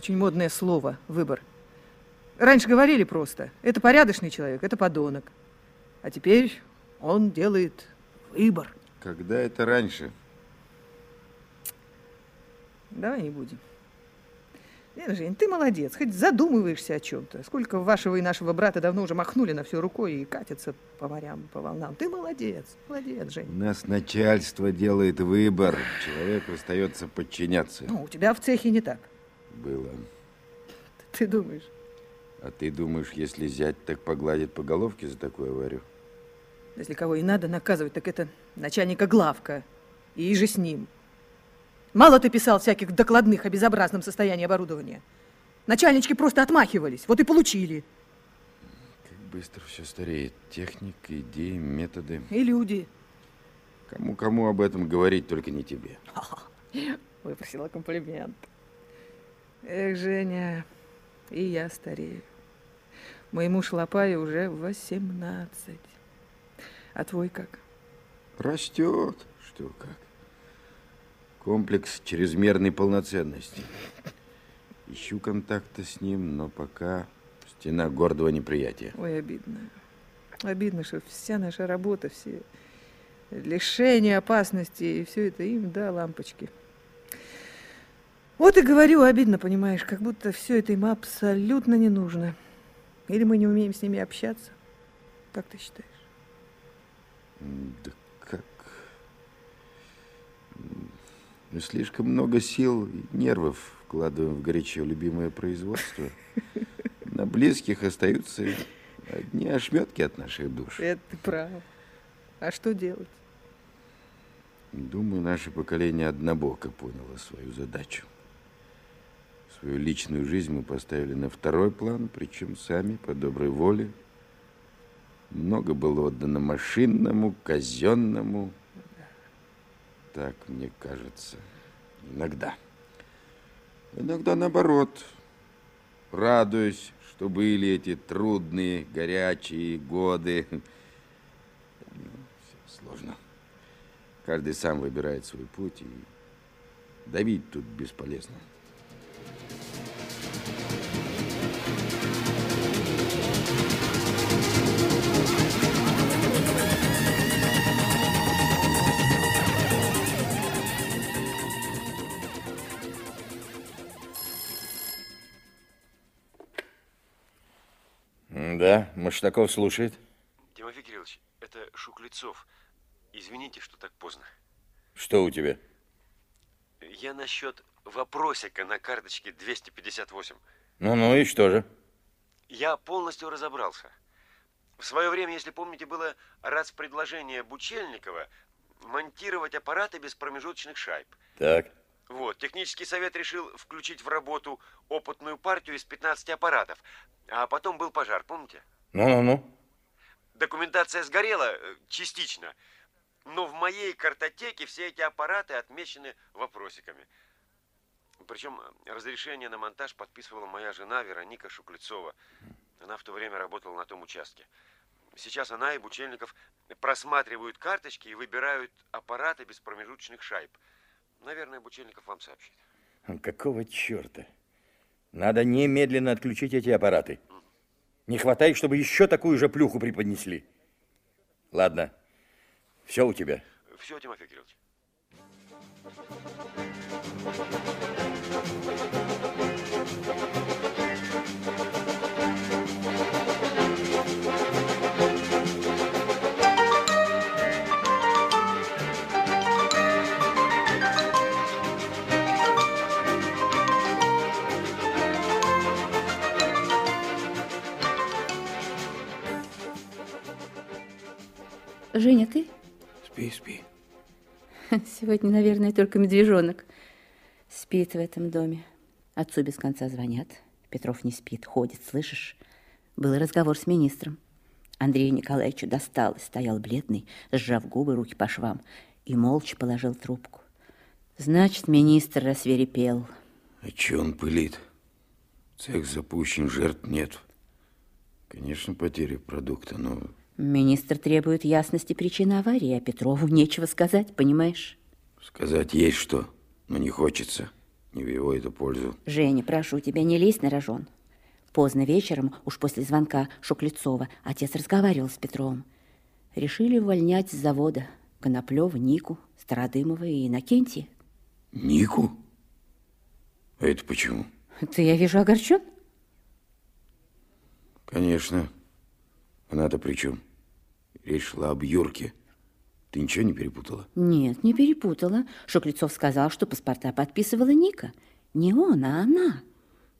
Очень модное слово «выбор». Раньше говорили просто, это порядочный человек, это подонок. А теперь он делает выбор. Когда это раньше? Давай не будем. Нет, Жень, ты молодец, хоть задумываешься о чем-то. Сколько вашего и нашего брата давно уже махнули на все рукой и катятся по морям, по волнам. Ты молодец, молодец, Жень. У нас начальство делает выбор, человеку остается подчиняться. Ну, у тебя в цехе не так. Было. Ты думаешь? А ты думаешь, если зять так погладит по головке за такую аварию? Если кого и надо наказывать, так это начальника главка. И же с ним. Мало ты писал всяких докладных о безобразном состоянии оборудования. Начальнички просто отмахивались, вот и получили. Как быстро все стареет. Техника, идеи, методы. И люди. Кому-кому об этом говорить, только не тебе. Выпросила комплимент. Эх, Женя, и я старею. Моему шлопаю уже 18. А твой как? Растет. Что как? Комплекс чрезмерной полноценности. Ищу контакта с ним, но пока стена гордого неприятия. Ой, обидно. Обидно, что вся наша работа, все лишения, опасности, и все это им, да, лампочки. Вот и говорю, обидно, понимаешь, как будто все это им абсолютно не нужно. Или мы не умеем с ними общаться. Как ты считаешь? Да как? Мы слишком много сил и нервов вкладываем в горячее любимое производство. На близких остаются одни ошметки от наших душ. Это ты прав. А что делать? Думаю, наше поколение однобоко поняло свою задачу. Свою личную жизнь мы поставили на второй план, причем сами по доброй воле. Много было отдано машинному, казенному, так мне кажется. Иногда. Иногда наоборот. Радуюсь, что были эти трудные, горячие годы. Все сложно. Каждый сам выбирает свой путь, и давить тут бесполезно. Да, Маштаков слушает. Тимофей Кириллович, это Шуклецов. Извините, что так поздно. Что у тебя? Я насчет вопросика на карточке 258. Ну-ну, и что же? Я полностью разобрался. В свое время, если помните, было раз предложение Бучельникова монтировать аппараты без промежуточных шайб. Так. Вот, технический совет решил включить в работу опытную партию из 15 аппаратов. А потом был пожар, помните? Ну-ну-ну. Документация сгорела э, частично. Но в моей картотеке все эти аппараты отмечены вопросиками. Причем разрешение на монтаж подписывала моя жена Вероника Шуклецова. Она в то время работала на том участке. Сейчас она и Бучельников просматривают карточки и выбирают аппараты без промежуточных шайб. Наверное, Бучельников вам сообщит. Какого черта? Надо немедленно отключить эти аппараты. Не хватает, чтобы еще такую же плюху преподнесли. Ладно, все у тебя. Все, Тимофей Кириллович. Женя, ты? Спи, спи. Сегодня, наверное, только медвежонок спит в этом доме. Отцу без конца звонят. Петров не спит, ходит, слышишь? Был разговор с министром. Андрею Николаевичу досталось, стоял бледный, сжав губы, руки по швам, и молча положил трубку. Значит, министр рассверепел. А че он пылит? Цех запущен, жертв нет. Конечно, потеря продукта, но Министр требует ясности причины аварии, а Петрову нечего сказать, понимаешь? сказать есть что, но не хочется. Не в его это пользу. Женя, прошу тебя, не лезь на рожон. Поздно вечером, уж после звонка Шуклецова, отец разговаривал с Петровым. Решили увольнять с завода Коноплева, Нику, Стародымова и Иннокентия. Нику? А это почему? Ты, я вижу, огорчен? Конечно. Она-то при чем? Речь шла об Юрке. Ты ничего не перепутала? Нет, не перепутала. Шуклецов сказал, что паспорта подписывала Ника. Не он, а она.